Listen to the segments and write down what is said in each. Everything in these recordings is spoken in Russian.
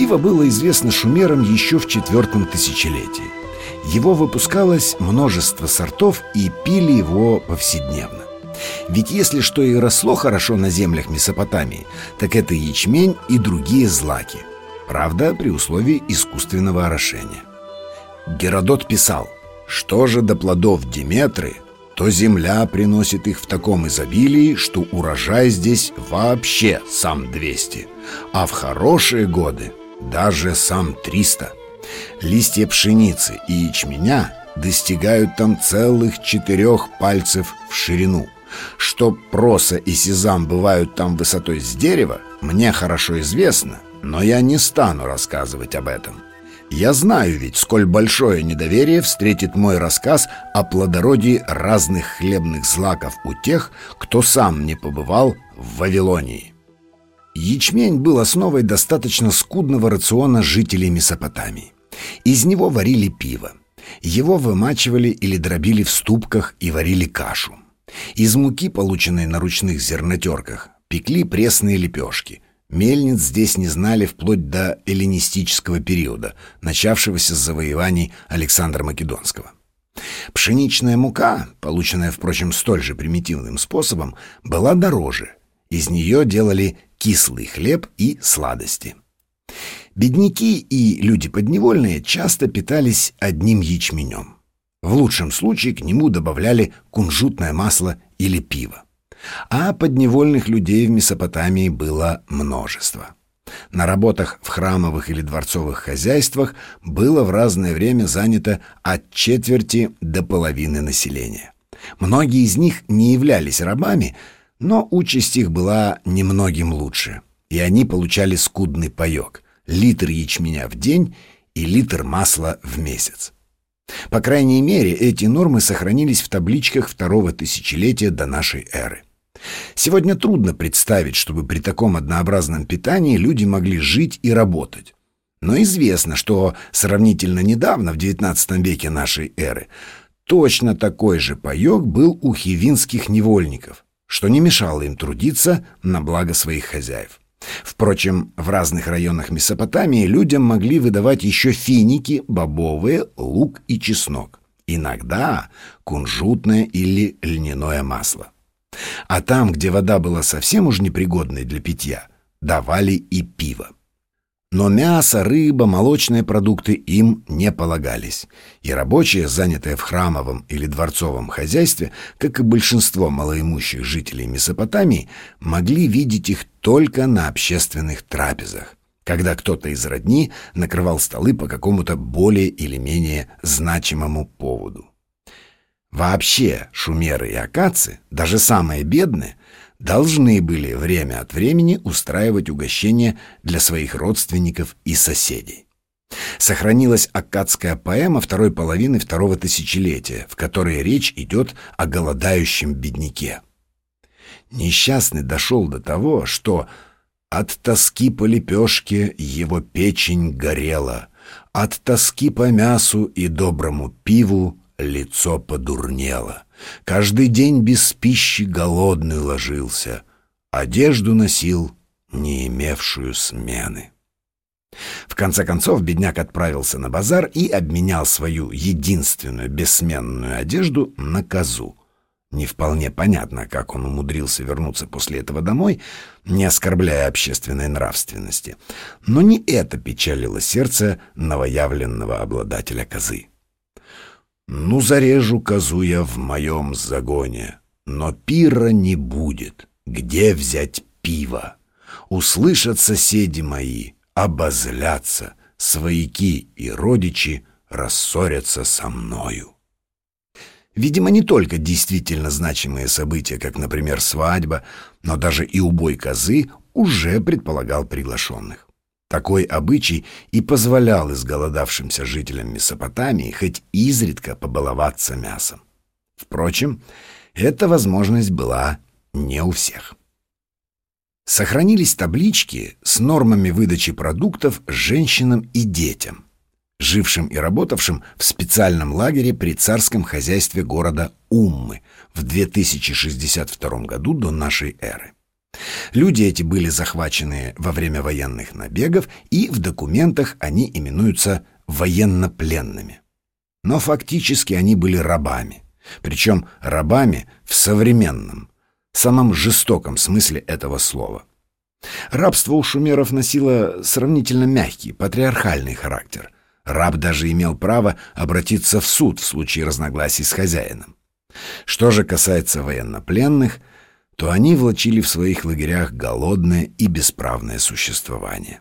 Пиво было известно шумерам еще в четвертом тысячелетии. Его выпускалось множество сортов и пили его повседневно. Ведь если что и росло хорошо на землях Месопотамии, так это ячмень и другие злаки. Правда, при условии искусственного орошения. Геродот писал, что же до плодов Диметры, то земля приносит их в таком изобилии, что урожай здесь вообще сам 200, а в хорошие годы даже сам 300. Листья пшеницы и ячменя достигают там целых четырех пальцев в ширину. Что проса и сезам бывают там высотой с дерева, мне хорошо известно, но я не стану рассказывать об этом. Я знаю ведь, сколь большое недоверие встретит мой рассказ о плодородии разных хлебных злаков у тех, кто сам не побывал в Вавилонии. Ячмень был основой достаточно скудного рациона жителей Месопотамии. Из него варили пиво. Его вымачивали или дробили в ступках и варили кашу. Из муки, полученной на ручных зернотерках, пекли пресные лепешки. Мельниц здесь не знали вплоть до эллинистического периода, начавшегося с завоеваний Александра Македонского. Пшеничная мука, полученная, впрочем, столь же примитивным способом, была дороже. Из нее делали кислый хлеб и сладости. Бедняки и люди подневольные часто питались одним ячменем. В лучшем случае к нему добавляли кунжутное масло или пиво. А подневольных людей в Месопотамии было множество. На работах в храмовых или дворцовых хозяйствах было в разное время занято от четверти до половины населения. Многие из них не являлись рабами, но участь их была немногим лучше, и они получали скудный паёк — литр ячменя в день и литр масла в месяц. По крайней мере, эти нормы сохранились в табличках второго тысячелетия до нашей эры. Сегодня трудно представить, чтобы при таком однообразном питании люди могли жить и работать. Но известно, что сравнительно недавно, в XIX веке нашей эры, точно такой же паёк был у хивинских невольников, что не мешало им трудиться на благо своих хозяев. Впрочем, в разных районах Месопотамии людям могли выдавать еще финики, бобовые, лук и чеснок. Иногда кунжутное или льняное масло. А там, где вода была совсем уж непригодной для питья, давали и пиво. Но мясо, рыба, молочные продукты им не полагались, и рабочие, занятые в храмовом или дворцовом хозяйстве, как и большинство малоимущих жителей Месопотамии, могли видеть их только на общественных трапезах, когда кто-то из родни накрывал столы по какому-то более или менее значимому поводу. Вообще шумеры и акацы, даже самые бедные, должны были время от времени устраивать угощения для своих родственников и соседей. Сохранилась аккадская поэма второй половины второго тысячелетия, в которой речь идет о голодающем бедняке. Несчастный дошел до того, что от тоски по лепешке его печень горела, от тоски по мясу и доброму пиву лицо подурнело. Каждый день без пищи голодный ложился, одежду носил, не имевшую смены. В конце концов бедняк отправился на базар и обменял свою единственную бессменную одежду на козу. Не вполне понятно, как он умудрился вернуться после этого домой, не оскорбляя общественной нравственности. Но не это печалило сердце новоявленного обладателя козы. Ну, зарежу козу я в моем загоне, но пира не будет. Где взять пиво? Услышат соседи мои, обозлятся, свояки и родичи рассорятся со мною. Видимо, не только действительно значимые события, как, например, свадьба, но даже и убой козы уже предполагал приглашенных. Такой обычай и позволял изголодавшимся жителям Месопотамии хоть изредка побаловаться мясом. Впрочем, эта возможность была не у всех. Сохранились таблички с нормами выдачи продуктов женщинам и детям, жившим и работавшим в специальном лагере при царском хозяйстве города Уммы в 2062 году до нашей эры. Люди эти были захвачены во время военных набегов, и в документах они именуются военнопленными. Но фактически они были рабами, причем рабами в современном, самом жестоком смысле этого слова. Рабство у шумеров носило сравнительно мягкий, патриархальный характер. Раб даже имел право обратиться в суд в случае разногласий с хозяином. Что же касается военнопленных, то они влачили в своих лагерях голодное и бесправное существование.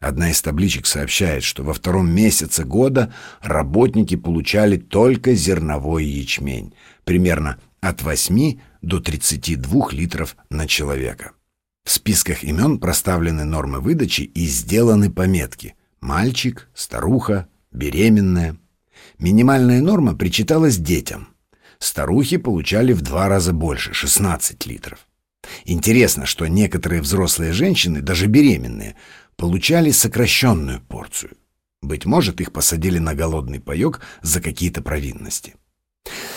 Одна из табличек сообщает, что во втором месяце года работники получали только зерновой ячмень, примерно от 8 до 32 литров на человека. В списках имен проставлены нормы выдачи и сделаны пометки «мальчик», «старуха», «беременная». Минимальная норма причиталась детям. Старухи получали в два раза больше – 16 литров. Интересно, что некоторые взрослые женщины, даже беременные, получали сокращенную порцию. Быть может, их посадили на голодный паёк за какие-то провинности.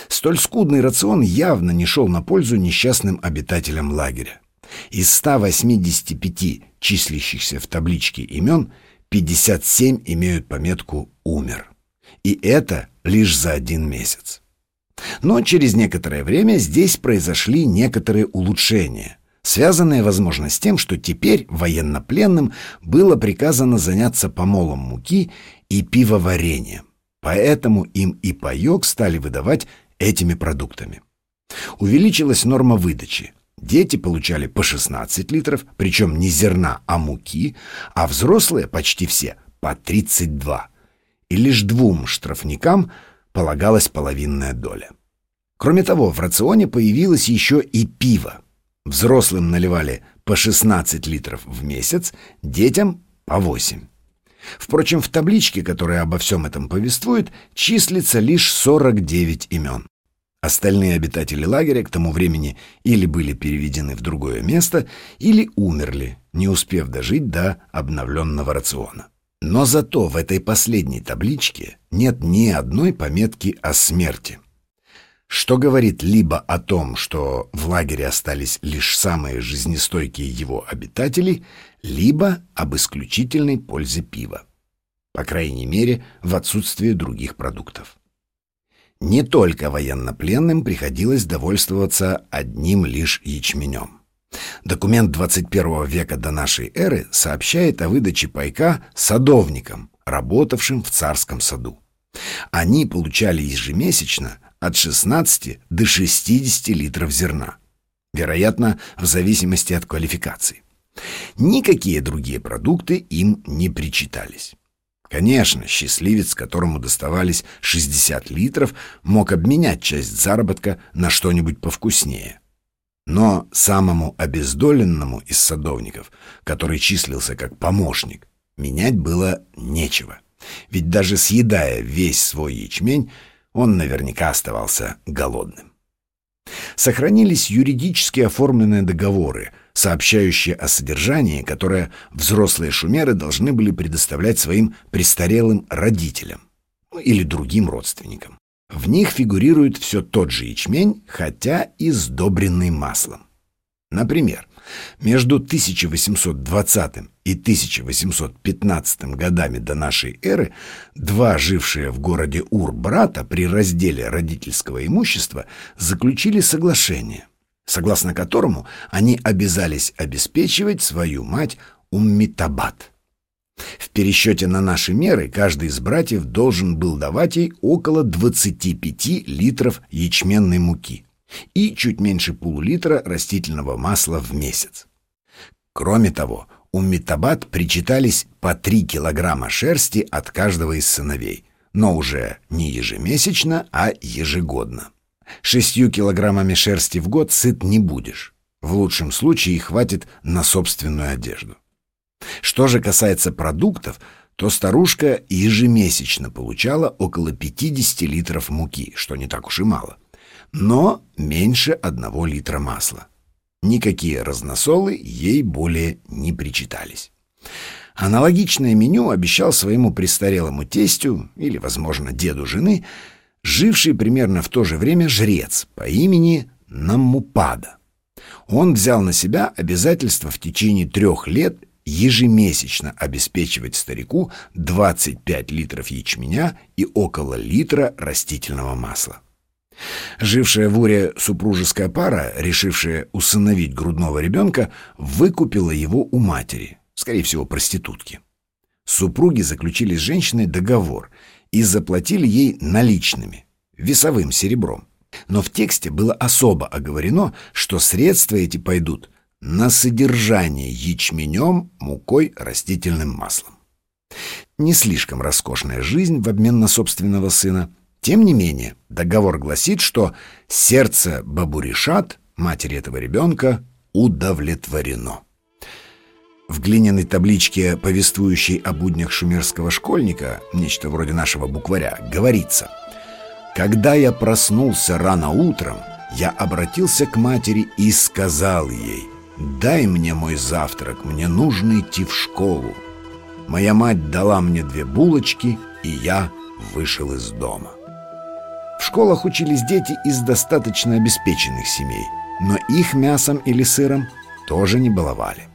Столь скудный рацион явно не шел на пользу несчастным обитателям лагеря. Из 185 числящихся в табличке имен 57 имеют пометку «умер». И это лишь за один месяц. Но через некоторое время здесь произошли некоторые улучшения, связанные, возможно, с тем, что теперь военнопленным было приказано заняться помолом муки и пивоварением. Поэтому им и паёк стали выдавать этими продуктами. Увеличилась норма выдачи. Дети получали по 16 литров, причем не зерна, а муки, а взрослые почти все по 32. И лишь двум штрафникам полагалась половинная доля. Кроме того, в рационе появилось еще и пиво. Взрослым наливали по 16 литров в месяц, детям по 8. Впрочем, в табличке, которая обо всем этом повествует, числится лишь 49 имен. Остальные обитатели лагеря к тому времени или были переведены в другое место, или умерли, не успев дожить до обновленного рациона. Но зато в этой последней табличке нет ни одной пометки о смерти. Что говорит либо о том, что в лагере остались лишь самые жизнестойкие его обитатели, либо об исключительной пользе пива. По крайней мере, в отсутствие других продуктов. Не только военнопленным приходилось довольствоваться одним лишь ячменем. Документ 21 века до нашей эры сообщает о выдаче пайка садовникам, работавшим в царском саду. Они получали ежемесячно от 16 до 60 литров зерна, вероятно, в зависимости от квалификации. Никакие другие продукты им не причитались. Конечно, счастливец, которому доставались 60 литров, мог обменять часть заработка на что-нибудь повкуснее. Но самому обездоленному из садовников, который числился как помощник, менять было нечего. Ведь даже съедая весь свой ячмень, он наверняка оставался голодным. Сохранились юридически оформленные договоры – сообщающие о содержании, которое взрослые шумеры должны были предоставлять своим престарелым родителям ну, или другим родственникам. В них фигурирует все тот же ячмень, хотя и сдобренный маслом. Например, между 1820 и 1815 годами до нашей эры два жившие в городе Ур брата при разделе родительского имущества заключили соглашение – согласно которому они обязались обеспечивать свою мать Уммитабад. В пересчете на наши меры каждый из братьев должен был давать ей около 25 литров ячменной муки и чуть меньше полулитра растительного масла в месяц. Кроме того, Уммитабад причитались по 3 килограмма шерсти от каждого из сыновей, но уже не ежемесячно, а ежегодно. Шестью килограммами шерсти в год сыт не будешь. В лучшем случае хватит на собственную одежду. Что же касается продуктов, то старушка ежемесячно получала около 50 литров муки, что не так уж и мало, но меньше одного литра масла. Никакие разносолы ей более не причитались. Аналогичное меню обещал своему престарелому тестю или, возможно, деду жены – живший примерно в то же время жрец по имени Наммупада. Он взял на себя обязательство в течение трех лет ежемесячно обеспечивать старику 25 литров ячменя и около литра растительного масла. Жившая в Уре супружеская пара, решившая усыновить грудного ребенка, выкупила его у матери, скорее всего, проститутки. Супруги заключили с женщиной договор и заплатили ей наличными, весовым серебром. Но в тексте было особо оговорено, что средства эти пойдут на содержание ячменем, мукой, растительным маслом. Не слишком роскошная жизнь в обмен на собственного сына. Тем не менее, договор гласит, что сердце Бабуришат, матери этого ребенка, удовлетворено. В глиняной табличке, повествующей о буднях шумерского школьника, нечто вроде нашего букваря, говорится «Когда я проснулся рано утром, я обратился к матери и сказал ей – «Дай мне мой завтрак, мне нужно идти в школу». Моя мать дала мне две булочки, и я вышел из дома. В школах учились дети из достаточно обеспеченных семей, но их мясом или сыром тоже не баловали.